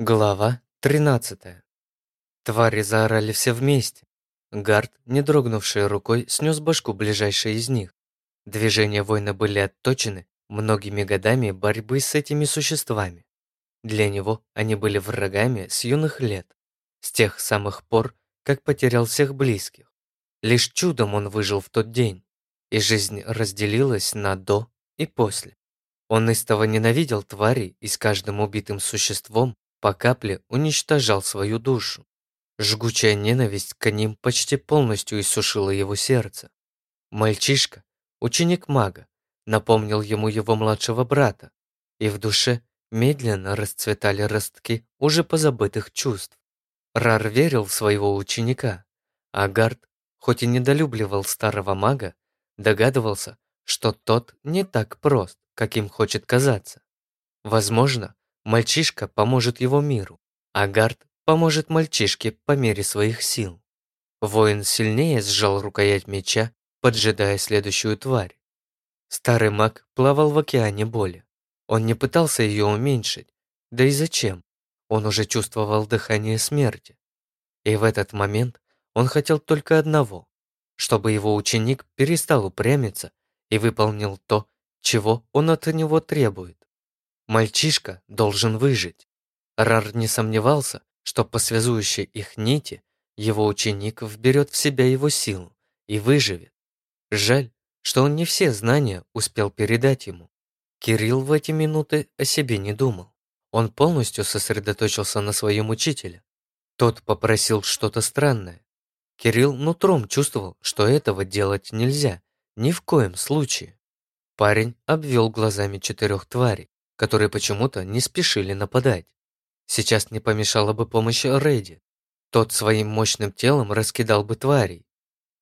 Глава 13. Твари заорали все вместе. Гард, не дрогнувшей рукой, снес башку ближайшей из них. Движения воина были отточены многими годами борьбы с этими существами. Для него они были врагами с юных лет, с тех самых пор, как потерял всех близких. Лишь чудом он выжил в тот день, и жизнь разделилась на «до» и «после». Он истово ненавидел тварей, и с каждым убитым существом по капле уничтожал свою душу. Жгучая ненависть к ним почти полностью иссушила его сердце. Мальчишка, ученик мага, напомнил ему его младшего брата, и в душе медленно расцветали ростки уже позабытых чувств. Рар верил в своего ученика, а Гард, хоть и недолюбливал старого мага, догадывался, что тот не так прост, каким хочет казаться. Возможно, Мальчишка поможет его миру, а Гард поможет мальчишке по мере своих сил. Воин сильнее сжал рукоять меча, поджидая следующую тварь. Старый маг плавал в океане боли. Он не пытался ее уменьшить, да и зачем? Он уже чувствовал дыхание смерти. И в этот момент он хотел только одного, чтобы его ученик перестал упрямиться и выполнил то, чего он от него требует. Мальчишка должен выжить. Рар не сомневался, что по связующей их нити его ученик вберет в себя его силу и выживет. Жаль, что он не все знания успел передать ему. Кирилл в эти минуты о себе не думал. Он полностью сосредоточился на своем учителе. Тот попросил что-то странное. Кирилл нутром чувствовал, что этого делать нельзя, ни в коем случае. Парень обвел глазами четырех тварей которые почему-то не спешили нападать. Сейчас не помешала бы помощь Рейди. Тот своим мощным телом раскидал бы тварей.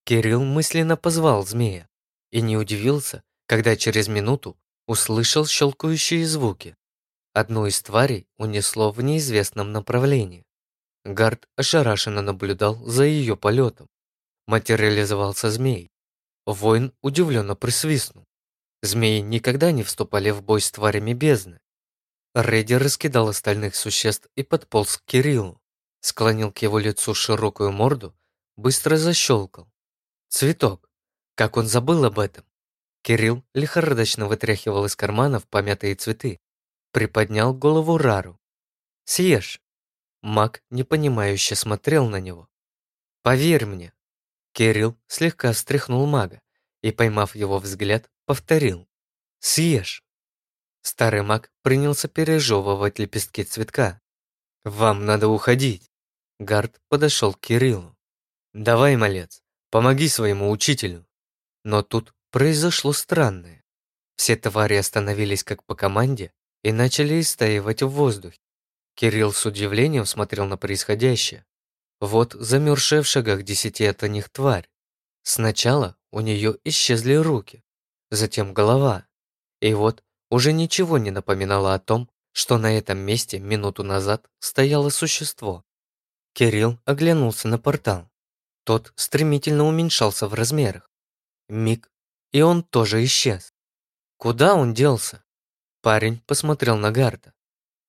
Кирилл мысленно позвал змея и не удивился, когда через минуту услышал щелкающие звуки. Одну из тварей унесло в неизвестном направлении. Гард ошарашенно наблюдал за ее полетом. Материализовался змей. Воин удивленно присвистнул. Змеи никогда не вступали в бой с тварями бездны. Редди раскидал остальных существ и подполз к Кириллу, склонил к его лицу широкую морду, быстро защелкал. Цветок. Как он забыл об этом? Кирилл лихорадочно вытряхивал из карманов помятые цветы, приподнял голову Рару. «Съешь». Маг непонимающе смотрел на него. «Поверь мне». Кирилл слегка встряхнул мага и, поймав его взгляд, повторил «Съешь». Старый маг принялся пережевывать лепестки цветка. «Вам надо уходить». Гард подошел к Кириллу. «Давай, малец, помоги своему учителю». Но тут произошло странное. Все твари остановились как по команде и начали истаивать в воздухе. Кирилл с удивлением смотрел на происходящее. Вот замерзшая в шагах десяти от них тварь. Сначала у нее исчезли руки, затем голова. И вот уже ничего не напоминало о том, что на этом месте минуту назад стояло существо. Кирилл оглянулся на портал. Тот стремительно уменьшался в размерах. Миг, и он тоже исчез. Куда он делся? Парень посмотрел на Гарда.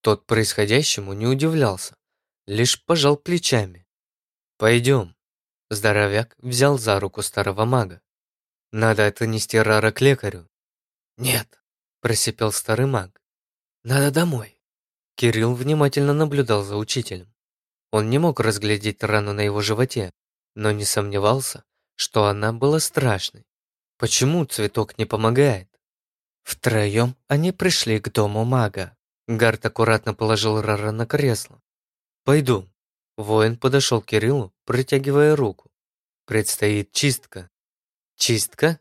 Тот происходящему не удивлялся, лишь пожал плечами. «Пойдем». Здоровяк взял за руку старого мага. Надо отнести Рара к лекарю. Нет, просипел старый маг. Надо домой. Кирилл внимательно наблюдал за учителем. Он не мог разглядеть рану на его животе, но не сомневался, что она была страшной. Почему цветок не помогает? Втроем они пришли к дому мага. Гард аккуратно положил Рара на кресло. «Пойду». Воин подошел к Кириллу, протягивая руку. «Предстоит чистка. Чистка?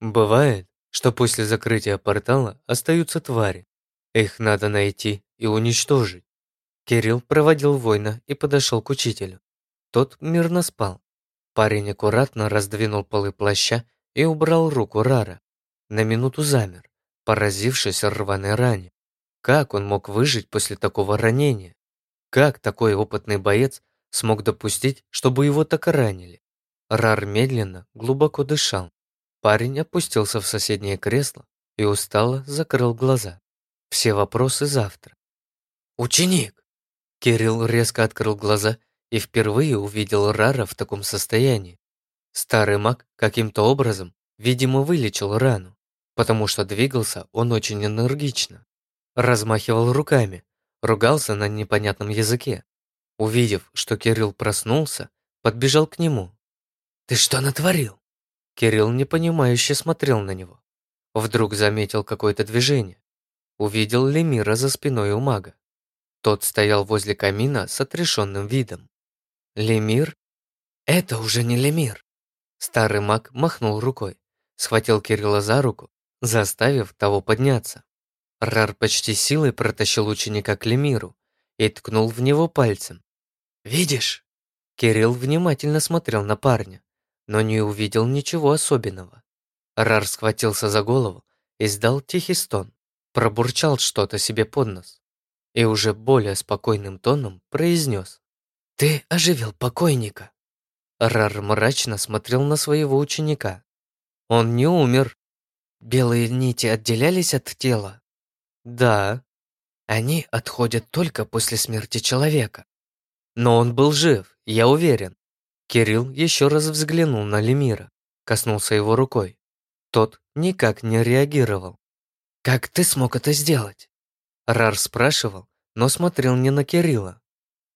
Бывает, что после закрытия портала остаются твари. Их надо найти и уничтожить. Кирилл проводил воина и подошел к учителю. Тот мирно спал. Парень аккуратно раздвинул полы плаща и убрал руку Рара. На минуту замер, поразившись рваной ране. Как он мог выжить после такого ранения? Как такой опытный боец смог допустить, чтобы его так ранили? Рар медленно, глубоко дышал. Парень опустился в соседнее кресло и устало закрыл глаза. Все вопросы завтра. «Ученик!» Кирилл резко открыл глаза и впервые увидел Рара в таком состоянии. Старый маг каким-то образом, видимо, вылечил рану, потому что двигался он очень энергично. Размахивал руками, ругался на непонятном языке. Увидев, что Кирилл проснулся, подбежал к нему. «Ты что натворил?» Кирилл непонимающе смотрел на него. Вдруг заметил какое-то движение. Увидел Лемира за спиной у мага. Тот стоял возле камина с отрешенным видом. «Лемир? Это уже не Лемир!» Старый маг махнул рукой, схватил Кирилла за руку, заставив того подняться. Рар почти силой протащил ученика к Лемиру и ткнул в него пальцем. «Видишь?» Кирилл внимательно смотрел на парня, но не увидел ничего особенного. Рар схватился за голову издал тихий стон, пробурчал что-то себе под нос и уже более спокойным тоном произнес. «Ты оживил покойника!» Рар мрачно смотрел на своего ученика. «Он не умер!» «Белые нити отделялись от тела?» «Да». «Они отходят только после смерти человека». «Но он был жив, я уверен». Кирилл еще раз взглянул на Лемира, коснулся его рукой. Тот никак не реагировал. «Как ты смог это сделать?» Рар спрашивал, но смотрел не на Кирилла.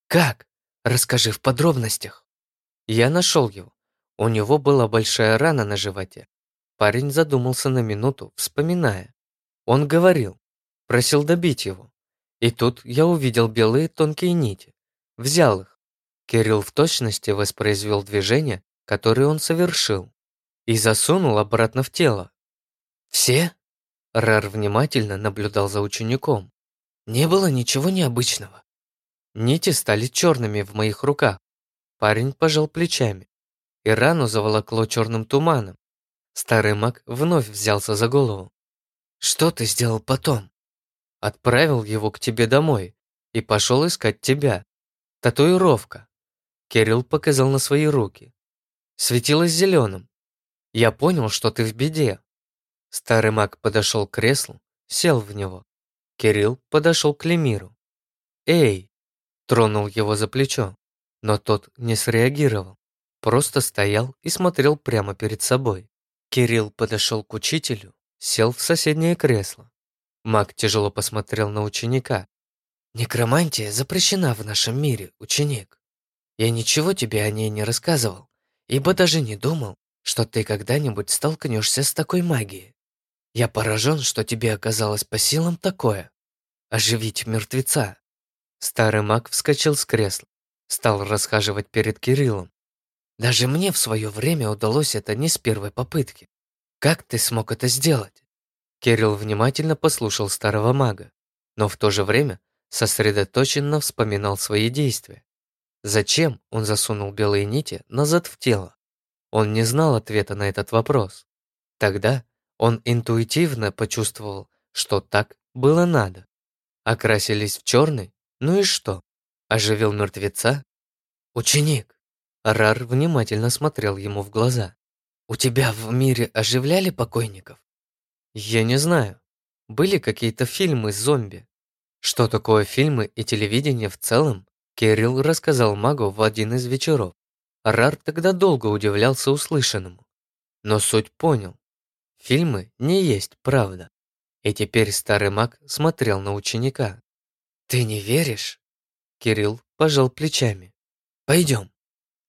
«Как? Расскажи в подробностях». Я нашел его. У него была большая рана на животе. Парень задумался на минуту, вспоминая. Он говорил, просил добить его. И тут я увидел белые тонкие нити. Взял их. Кирилл в точности воспроизвел движение, которое он совершил, и засунул обратно в тело. «Все?» Рар внимательно наблюдал за учеником. Не было ничего необычного. Нити стали черными в моих руках. Парень пожал плечами. И рану заволокло черным туманом. Старый маг вновь взялся за голову. «Что ты сделал потом?» «Отправил его к тебе домой и пошел искать тебя. Татуировка». Кирилл показал на свои руки. Светилась зеленым. «Я понял, что ты в беде». Старый маг подошел к креслу, сел в него. Кирилл подошел к Лемиру. «Эй!» – тронул его за плечо, но тот не среагировал, просто стоял и смотрел прямо перед собой. Кирилл подошел к учителю, сел в соседнее кресло. Маг тяжело посмотрел на ученика. «Некромантия запрещена в нашем мире, ученик. Я ничего тебе о ней не рассказывал, ибо даже не думал, что ты когда-нибудь столкнешься с такой магией. Я поражен, что тебе оказалось по силам такое. Оживить мертвеца. Старый маг вскочил с кресла, стал расхаживать перед Кириллом. Даже мне в свое время удалось это не с первой попытки. Как ты смог это сделать? Кирилл внимательно послушал старого мага, но в то же время сосредоточенно вспоминал свои действия. Зачем он засунул белые нити назад в тело? Он не знал ответа на этот вопрос. Тогда он интуитивно почувствовал, что так было надо. Окрасились в черный, ну и что? Оживил мертвеца? Ученик! Рар внимательно смотрел ему в глаза. «У тебя в мире оживляли покойников?» «Я не знаю. Были какие-то фильмы с зомби. Что такое фильмы и телевидение в целом, Кирилл рассказал магу в один из вечеров. Рар тогда долго удивлялся услышанному. Но суть понял. Фильмы не есть правда. И теперь старый маг смотрел на ученика. «Ты не веришь?» Кирилл пожал плечами. «Пойдем».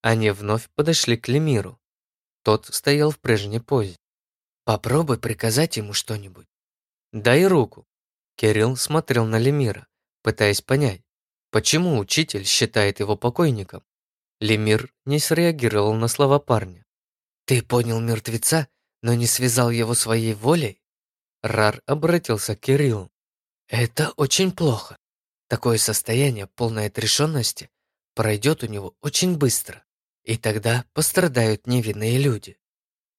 Они вновь подошли к Лемиру. Тот стоял в прежней позе. «Попробуй приказать ему что-нибудь». «Дай руку». Кирилл смотрел на Лемира, пытаясь понять, почему учитель считает его покойником. Лемир не среагировал на слова парня. «Ты понял мертвеца но не связал его своей волей? Рар обратился к Кириллу. Это очень плохо. Такое состояние полной отрешенности пройдет у него очень быстро, и тогда пострадают невинные люди.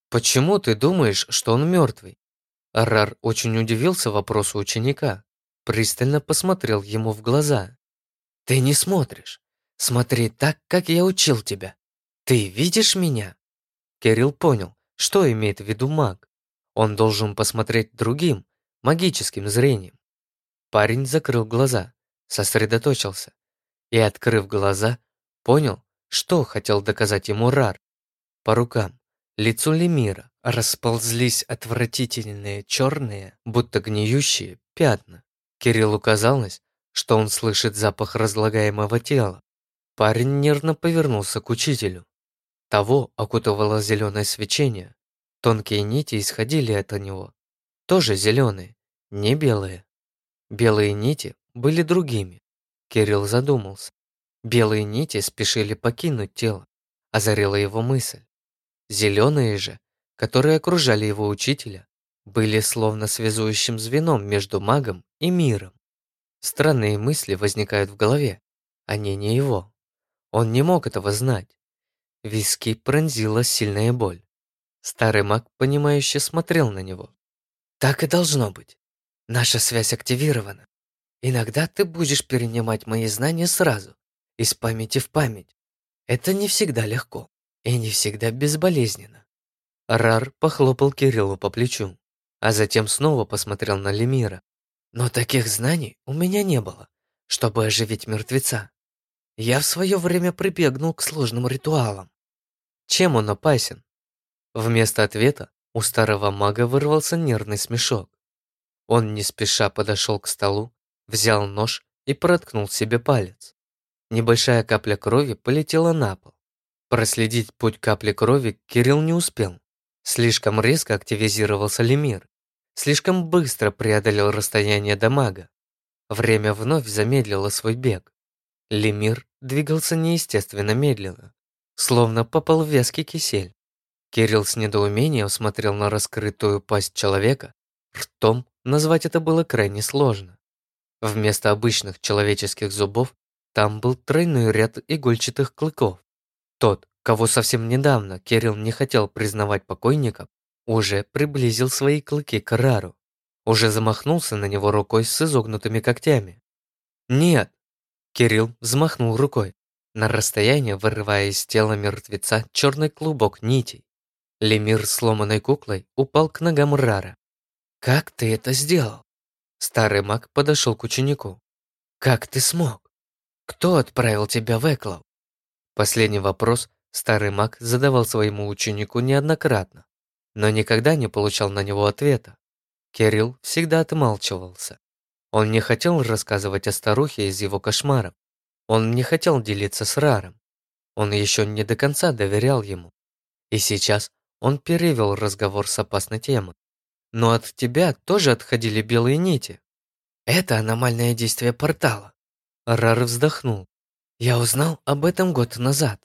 Почему ты думаешь, что он мертвый? Рар очень удивился вопросу ученика, пристально посмотрел ему в глаза. Ты не смотришь. Смотри так, как я учил тебя. Ты видишь меня? Кирилл понял, что имеет в виду маг? Он должен посмотреть другим, магическим зрением. Парень закрыл глаза, сосредоточился и, открыв глаза, понял, что хотел доказать ему Рар. По рукам, лицу Лемира расползлись отвратительные черные, будто гниющие, пятна. Кириллу казалось, что он слышит запах разлагаемого тела. Парень нервно повернулся к учителю. Того окутывало зеленое свечение. Тонкие нити исходили от него. Тоже зеленые, не белые. Белые нити были другими. Кирилл задумался. Белые нити спешили покинуть тело. Озарила его мысль. Зеленые же, которые окружали его учителя, были словно связующим звеном между магом и миром. Странные мысли возникают в голове, они не его. Он не мог этого знать. Виски пронзила сильная боль. Старый маг, понимающе смотрел на него. «Так и должно быть. Наша связь активирована. Иногда ты будешь перенимать мои знания сразу, из памяти в память. Это не всегда легко и не всегда безболезненно». Рар похлопал Кириллу по плечу, а затем снова посмотрел на Лемира. «Но таких знаний у меня не было, чтобы оживить мертвеца. Я в свое время прибегнул к сложным ритуалам. Чем он опасен? Вместо ответа у старого мага вырвался нервный смешок. Он не спеша подошел к столу, взял нож и проткнул себе палец. Небольшая капля крови полетела на пол. Проследить путь капли крови Кирилл не успел. Слишком резко активизировался лемир. Слишком быстро преодолел расстояние до мага. Время вновь замедлило свой бег. Лемир двигался неестественно медленно, словно попал в вязкий кисель. Кирилл с недоумением смотрел на раскрытую пасть человека. Ртом назвать это было крайне сложно. Вместо обычных человеческих зубов там был тройной ряд игольчатых клыков. Тот, кого совсем недавно Кирилл не хотел признавать покойником, уже приблизил свои клыки к Рару. Уже замахнулся на него рукой с изогнутыми когтями. «Нет!» Кирилл взмахнул рукой, на расстояние вырывая из тела мертвеца черный клубок нитей. Лемир сломанной куклой упал к ногам Рара. «Как ты это сделал?» Старый маг подошел к ученику. «Как ты смог? Кто отправил тебя в Эклов?» Последний вопрос старый маг задавал своему ученику неоднократно, но никогда не получал на него ответа. Кирилл всегда отмалчивался. Он не хотел рассказывать о старухе из его кошмаров. Он не хотел делиться с Раром. Он еще не до конца доверял ему. И сейчас он перевел разговор с опасной темы. Но от тебя тоже отходили белые нити. Это аномальное действие портала. Рар вздохнул. Я узнал об этом год назад.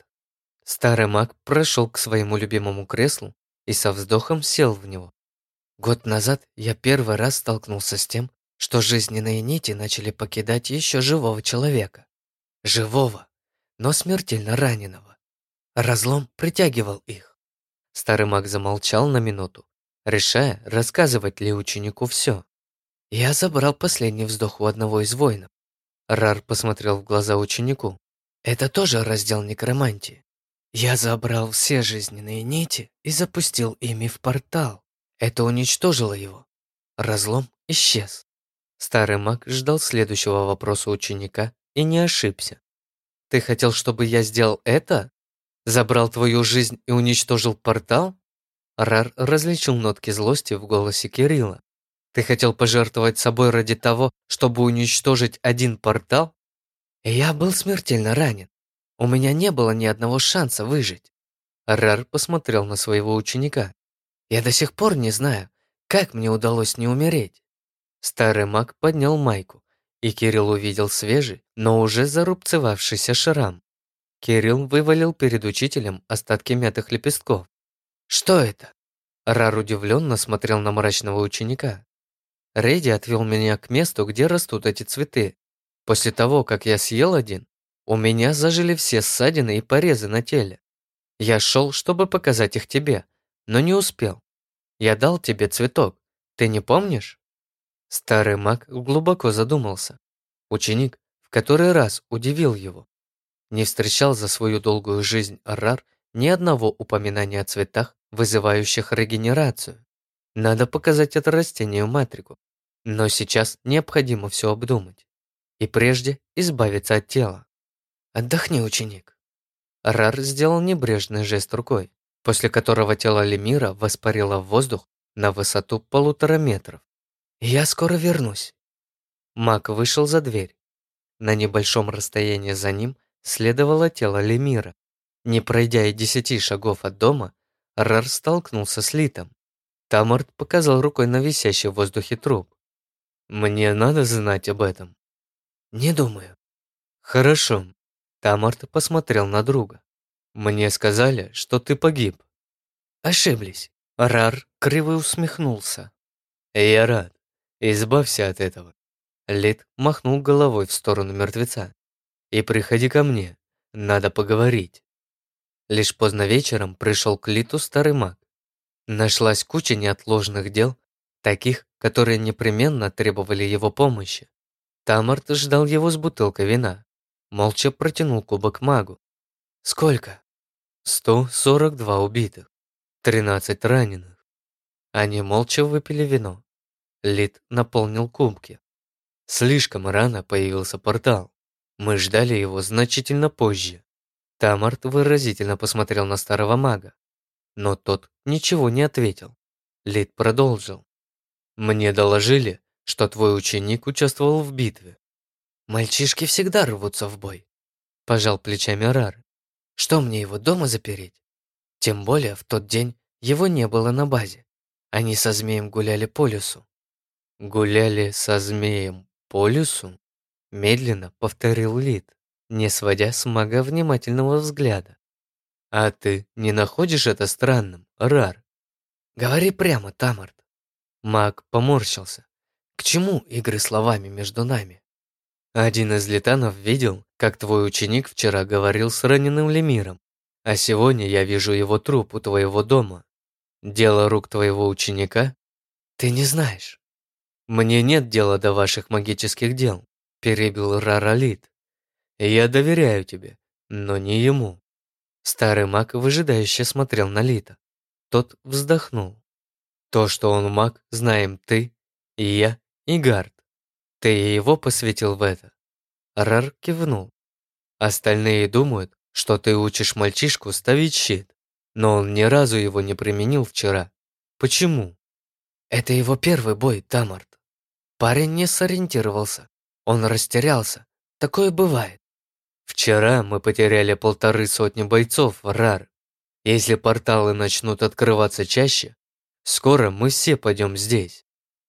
Старый маг прошел к своему любимому креслу и со вздохом сел в него. Год назад я первый раз столкнулся с тем, что жизненные нити начали покидать еще живого человека. Живого, но смертельно раненого. Разлом притягивал их. Старый маг замолчал на минуту, решая, рассказывать ли ученику все. Я забрал последний вздох у одного из воинов. Рар посмотрел в глаза ученику. Это тоже раздел некромантии. Я забрал все жизненные нити и запустил ими в портал. Это уничтожило его. Разлом исчез. Старый маг ждал следующего вопроса ученика и не ошибся. «Ты хотел, чтобы я сделал это? Забрал твою жизнь и уничтожил портал?» Рар различил нотки злости в голосе Кирилла. «Ты хотел пожертвовать собой ради того, чтобы уничтожить один портал?» «Я был смертельно ранен. У меня не было ни одного шанса выжить». Рар посмотрел на своего ученика. «Я до сих пор не знаю, как мне удалось не умереть. Старый маг поднял майку, и Кирилл увидел свежий, но уже зарубцевавшийся шрам. Кирилл вывалил перед учителем остатки мятых лепестков. «Что это?» Рар удивленно смотрел на мрачного ученика. Рэдди отвел меня к месту, где растут эти цветы. После того, как я съел один, у меня зажили все ссадины и порезы на теле. Я шел, чтобы показать их тебе, но не успел. Я дал тебе цветок, ты не помнишь? Старый маг глубоко задумался. Ученик в который раз удивил его. Не встречал за свою долгую жизнь Арар ни одного упоминания о цветах, вызывающих регенерацию. Надо показать это растению Матрику. Но сейчас необходимо все обдумать. И прежде избавиться от тела. Отдохни, ученик. Рар сделал небрежный жест рукой, после которого тело Лемира воспарило в воздух на высоту полутора метров. «Я скоро вернусь». Маг вышел за дверь. На небольшом расстоянии за ним следовало тело Лемира. Не пройдя и десяти шагов от дома, Рар столкнулся с Литом. Тамарт показал рукой на висящий в воздухе труп. «Мне надо знать об этом». «Не думаю». «Хорошо». Тамарт посмотрел на друга. «Мне сказали, что ты погиб». «Ошиблись». Рар криво усмехнулся. «Я рад. Избавься от этого». Лид махнул головой в сторону мертвеца. «И приходи ко мне. Надо поговорить». Лишь поздно вечером пришел к Литу старый маг. Нашлась куча неотложных дел, таких, которые непременно требовали его помощи. Тамарт ждал его с бутылкой вина. Молча протянул кубок магу. «Сколько?» «142 убитых, 13 раненых». Они молча выпили вино. Лид наполнил кубки. Слишком рано появился портал. Мы ждали его значительно позже. Тамарт выразительно посмотрел на старого мага. Но тот ничего не ответил. Лид продолжил. «Мне доложили, что твой ученик участвовал в битве». «Мальчишки всегда рвутся в бой», – пожал плечами Рар. «Что мне его дома запереть? Тем более в тот день его не было на базе. Они со змеем гуляли по лесу». «Гуляли со змеем по лесу?» Медленно повторил Лид, не сводя с мага внимательного взгляда. «А ты не находишь это странным, Рар?» «Говори прямо, Тамарт». Маг поморщился. «К чему игры словами между нами?» Один из летанов видел, как твой ученик вчера говорил с раненым Лемиром, а сегодня я вижу его труп у твоего дома. Дело рук твоего ученика? Ты не знаешь. Мне нет дела до ваших магических дел, перебил Раралит. Я доверяю тебе, но не ему. Старый маг выжидающе смотрел на Лита. Тот вздохнул. То, что он маг, знаем ты, и я, и Гард. Ты его посвятил в это. Рар кивнул. Остальные думают, что ты учишь мальчишку ставить щит, но он ни разу его не применил вчера. Почему? Это его первый бой, Тамарт. Парень не сориентировался. Он растерялся. Такое бывает. Вчера мы потеряли полторы сотни бойцов, Рар. Если порталы начнут открываться чаще, скоро мы все пойдем здесь.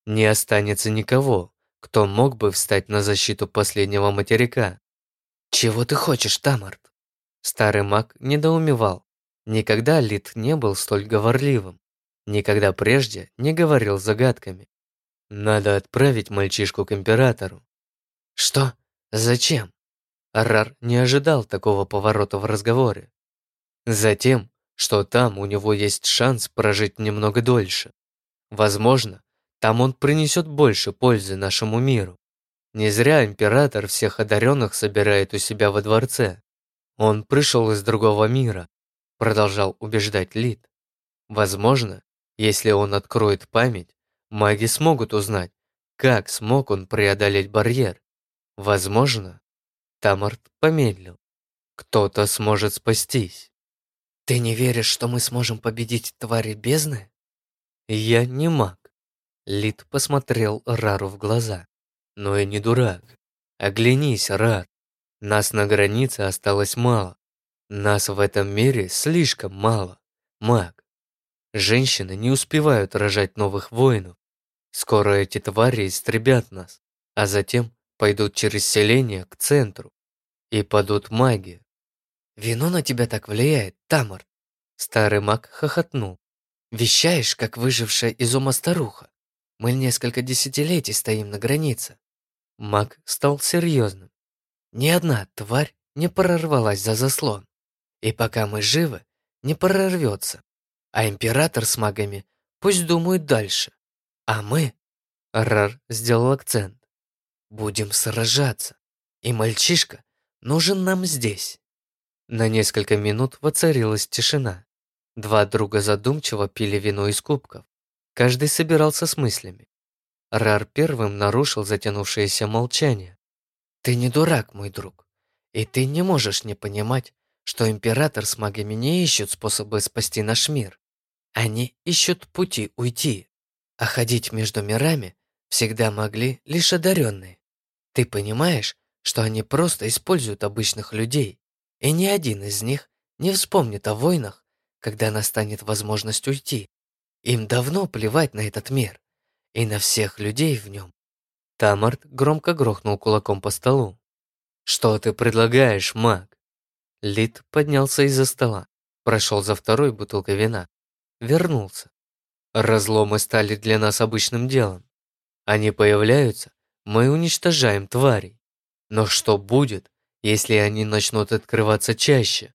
Не останется никого, кто мог бы встать на защиту последнего материка. Чего ты хочешь, Тамарт? Старый маг недоумевал. Никогда Лид не был столь говорливым. Никогда прежде не говорил загадками. Надо отправить мальчишку к императору. Что? Зачем? Арар не ожидал такого поворота в разговоре. Затем, что там у него есть шанс прожить немного дольше. Возможно, там он принесет больше пользы нашему миру. Не зря император всех одаренных собирает у себя во дворце. Он пришел из другого мира, продолжал убеждать Лид. Возможно, если он откроет память, маги смогут узнать, как смог он преодолеть барьер. Возможно, Тамарт помедлил. Кто-то сможет спастись. Ты не веришь, что мы сможем победить твари бездны? Я не маг. Лид посмотрел Рару в глаза. Но я не дурак. Оглянись, Рар. Нас на границе осталось мало. Нас в этом мире слишком мало. Маг. Женщины не успевают рожать новых воинов. Скоро эти твари истребят нас, а затем пойдут через селение к центру и падут маги. Вино на тебя так влияет, Тамар. Старый маг хохотнул. Вещаешь, как выжившая из ума старуха. Мы несколько десятилетий стоим на границе. Маг стал серьезным. Ни одна тварь не прорвалась за заслон. И пока мы живы, не прорвется. А император с магами пусть думают дальше. А мы... Рар сделал акцент. Будем сражаться. И мальчишка нужен нам здесь. На несколько минут воцарилась тишина. Два друга задумчиво пили вино из кубков. Каждый собирался с мыслями. Рар первым нарушил затянувшееся молчание. «Ты не дурак, мой друг. И ты не можешь не понимать, что император с магами не ищут способы спасти наш мир. Они ищут пути уйти, а ходить между мирами всегда могли лишь одаренные. Ты понимаешь, что они просто используют обычных людей, и ни один из них не вспомнит о войнах, когда настанет возможность уйти. Им давно плевать на этот мир и на всех людей в нем. Тамарт громко грохнул кулаком по столу. «Что ты предлагаешь, маг?» Лид поднялся из-за стола, прошел за второй бутылкой вина, вернулся. Разломы стали для нас обычным делом. Они появляются, мы уничтожаем тварей. Но что будет, если они начнут открываться чаще?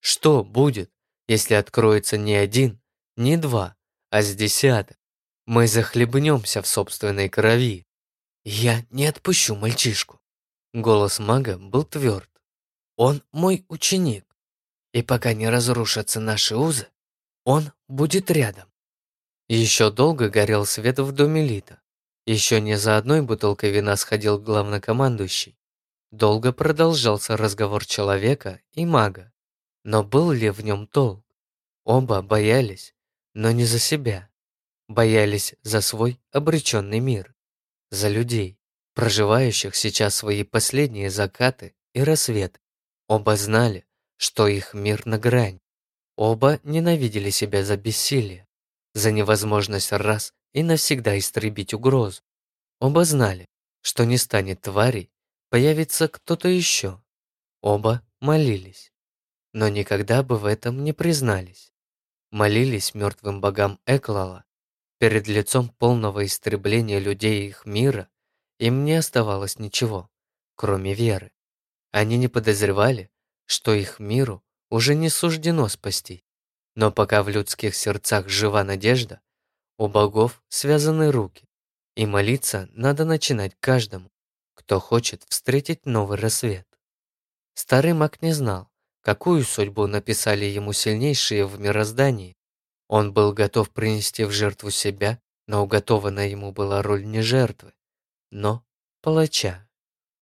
Что будет, если откроется не один, не два, а с десяток? Мы захлебнемся в собственной крови. Я не отпущу мальчишку. Голос мага был тверд. Он мой ученик. И пока не разрушатся наши узы, он будет рядом. Еще долго горел свет в доме Лита. Еще не за одной бутылкой вина сходил главнокомандующий. Долго продолжался разговор человека и мага. Но был ли в нем толк? Оба боялись, но не за себя. Боялись за свой обреченный мир. За людей, проживающих сейчас свои последние закаты и рассветы. Оба знали, что их мир на грани. Оба ненавидели себя за бессилие, за невозможность раз и навсегда истребить угрозу. Оба знали, что не станет тварей, появится кто-то еще. Оба молились, но никогда бы в этом не признались. Молились мертвым богам Эклала. Перед лицом полного истребления людей и их мира им не оставалось ничего, кроме веры. Они не подозревали, что их миру уже не суждено спасти. Но пока в людских сердцах жива надежда, у богов связаны руки, и молиться надо начинать каждому, кто хочет встретить новый рассвет. Старый маг не знал, какую судьбу написали ему сильнейшие в мироздании. Он был готов принести в жертву себя, но уготована ему была роль не жертвы, но палача.